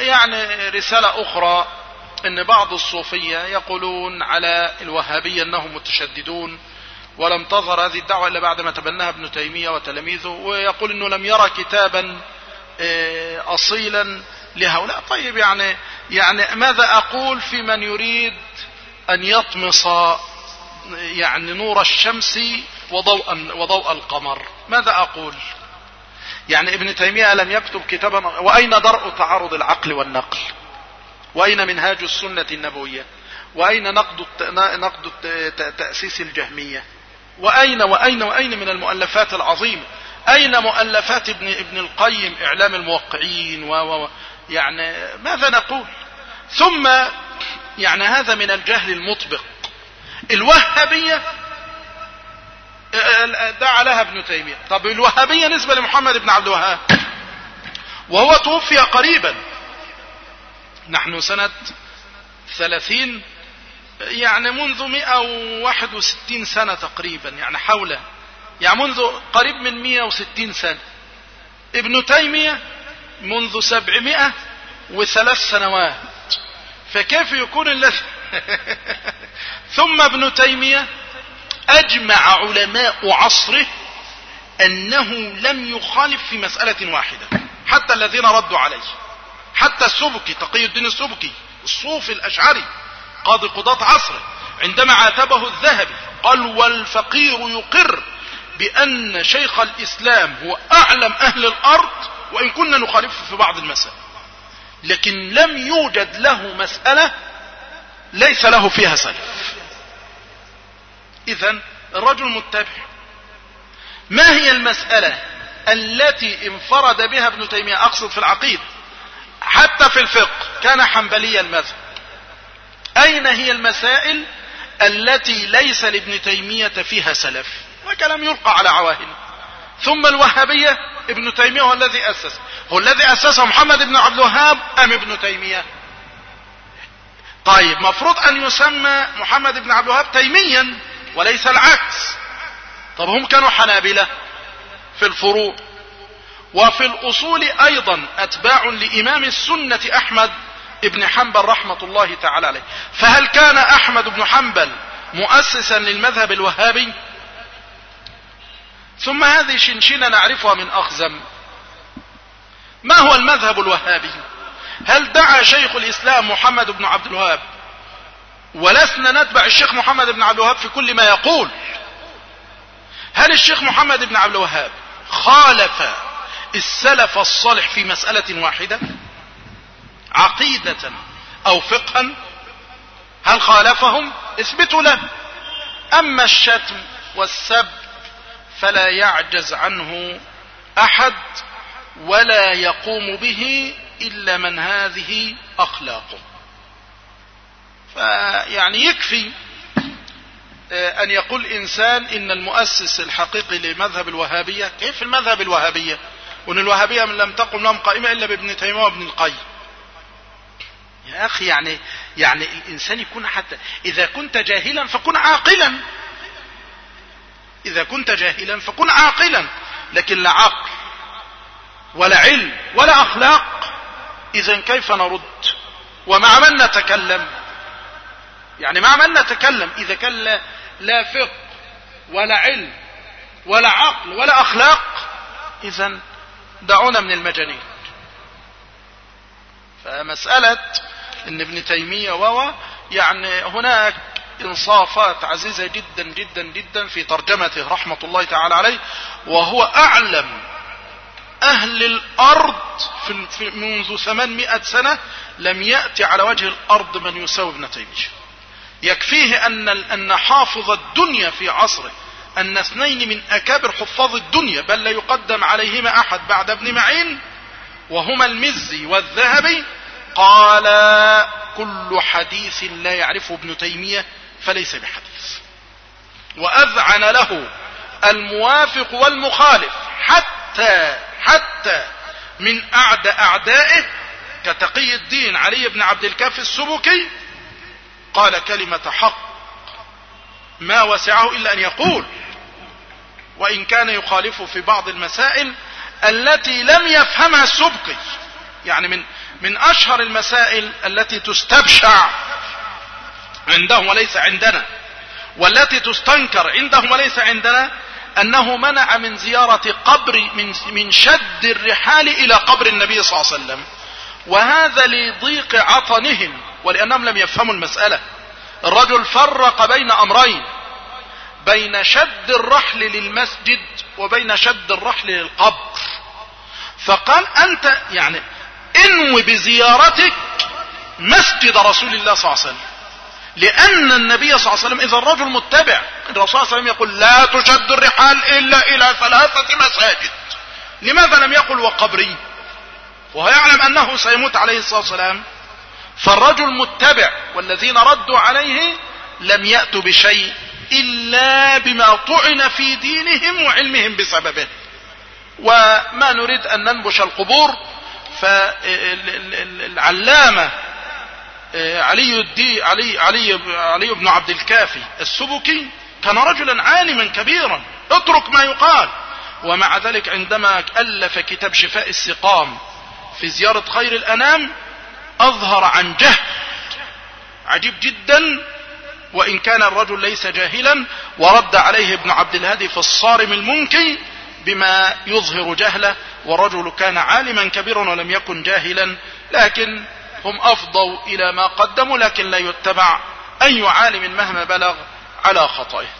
يعني رسالة أخرى أن بعض الصوفية يقولون على الوهابية أنهم متشددون ولم تظهر هذه الدعوة إلا بعدما تبناها ابن تيمية وتلاميذه ويقول أنه لم يرى كتابا آه، أصيلا لهؤلاء. طيب يعني يعني ماذا أقول في من يريد أن يطمس يعني نور الشمس وضوء وضوء القمر؟ ماذا أقول؟ يعني ابن تيمية لم يكتب كتابا وأين درء تعارض العقل والنقل؟ وأين منهاج السنة النبوية؟ وأين نقد نقد تأسيس الجهمية؟ وأين وأين وأين من المؤلفات العظيمة؟ أين مؤلفات ابن ابن القيم إعلام الموقعين؟ و, و يعني ماذا نقول؟ ثم يعني هذا من الجهل المطبق. الوهابية دعا لها ابن تيمية. طب الوهابية نسبة لمحمد بن عبد الوهاب. وهو توفي قريبا. نحن سنة ثلاثين يعني منذ مئة وواحد وستين سنة تقريبا يعني حوله يعني منذ قريب من مئة وستين سنة. ابن تيمية منذ سبعمائة وثلاث سنوات. فكيف يكون الذي ثم ابن تيمية؟ أجمع علماء عصره أنه لم يخالف في مسألة واحدة. حتى الذين ردوا عليه حتى السبكي تقي الدين السبكي الصوفي الأشعري قاضي قضاة عصره عندما عاتبه الذهبي قال والفقير يقر بأن شيخ الإسلام هو أعلم أهل الأرض وإن كنا نخالفه في بعض المسائل. لكن لم يوجد له مسألة ليس له فيها سلف. إذا الرجل متبع. ما هي المسألة التي انفرد بها ابن تيمية؟ أقصد في العقيدة. حتى في الفقه كان حنبلي المذهب أين هي المسائل التي ليس لابن تيمية فيها سلف؟ وكلام يلقى على عواهن ثم الوهابية ابن تيمية هو الذي أسس. هو الذي أسسه محمد بن عبد الوهاب أم ابن تيمية؟ طيب مفروض أن يسمى محمد بن عبد الوهاب تيميا. وليس العكس. طب هم كانوا حنابلة في الفروع. وفي الأصول أيضا أتباع لإمام السنة أحمد ابن حنبل رحمة الله تعالى عليه. فهل كان أحمد بن حنبل مؤسسا للمذهب الوهابي؟ ثم هذه شنشنة نعرفها من أخزم. ما هو المذهب الوهابي؟ هل دعا شيخ الإسلام محمد بن عبد الوهاب ولسنا نتبع الشيخ محمد بن عبد الوهاب في كل ما يقول. هل الشيخ محمد بن عبد الوهاب خالف السلف الصالح في مسألة واحدة؟ عقيدة أو فقها؟ هل خالفهم؟ اثبتوا له. أما الشتم والسب فلا يعجز عنه أحد ولا يقوم به إلا من هذه أخلاقه. فيعني يكفي آه، أن يقول إنسان إن المؤسس الحقيقي لمذهب الوهابية كيف المذهب الوهابية؟ وأن الوهابية من لم تقم لهم قائمة إلا بابن تيمية وابن القيم. يا أخي يعني يعني الإنسان يكون حتى إذا كنت جاهلا فكن عاقلا. إذا كنت جاهلا فكن عاقلا لكن لا عقل ولا علم ولا أخلاق. إذا كيف نرد؟ ومع من نتكلم؟ يعني مع من نتكلم إذا كان لا, لا فقه ولا علم ولا عقل ولا أخلاق إذا دعونا من المجانين. فمسألة إن ابن تيمية وهو يعني هناك انصافات عزيزة جدا جدا جدا في ترجمته رحمة الله تعالى عليه وهو أعلم أهل الأرض في منذ 800 سنة لم يأتي على وجه الأرض من يساوي ابن تيمية. يكفيه أن أن حافظ الدنيا في عصره. أن اثنين من أكابر حفاظ الدنيا بل لا يقدم عليهما أحد بعد ابن معين وهما المزي والذهبي. قال كل حديث لا يعرفه ابن تيمية فليس بحديث. وأذعن له الموافق والمخالف حتى حتى من أعدى أعدائه كتقي الدين علي بن عبد الكاف السبكي قال كلمة حق ما وسعه إلا أن يقول وإن كان يخالفه في بعض المسائل التي لم يفهمها السبكي يعني من من أشهر المسائل التي تستبشع عندهم وليس عندنا والتي تستنكر عندهم وليس عندنا أنه منع من زيارة قبر من, من شد الرحال إلى قبر النبي صلى الله عليه وسلم وهذا لضيق عطنهم ولأنهم لم يفهموا المسألة. الرجل فرق بين أمرين بين شد الرحل للمسجد وبين شد الرحل للقبر. فقال أنت يعني انوي بزيارتك مسجد رسول الله صلى الله عليه وسلم. لأن النبي صلى الله عليه وسلم إذا الرجل متبع الرسول صلى الله عليه وسلم يقول لا تشد الرحال إلا إلى ثلاثة مساجد. لماذا لم يقل وقبري؟ وهو يعلم أنه سيموت عليه الصلاة والسلام. فالرجل متبع والذين ردوا عليه لم يأتوا بشيء إلا بما طعن في دينهم وعلمهم بسببه. وما نريد أن ننبش القبور فالعلامة علي الدي علي علي علي بن عبد الكافي السبكي كان رجلا عالما كبيرا اترك ما يقال. ومع ذلك عندما ألف كتاب شفاء السقام في زيارة خير الأنام أظهر عن جهل. عجيب جدا. وإن كان الرجل ليس جاهلا ورد عليه ابن عبد الهادي في الصارم المنكي بما يظهر جهله. والرجل كان عالما كبيرا ولم يكن جاهلا. لكن هم أفضوا إلى ما قدموا لكن لا يتبع أي عالم مهما بلغ على خطئه.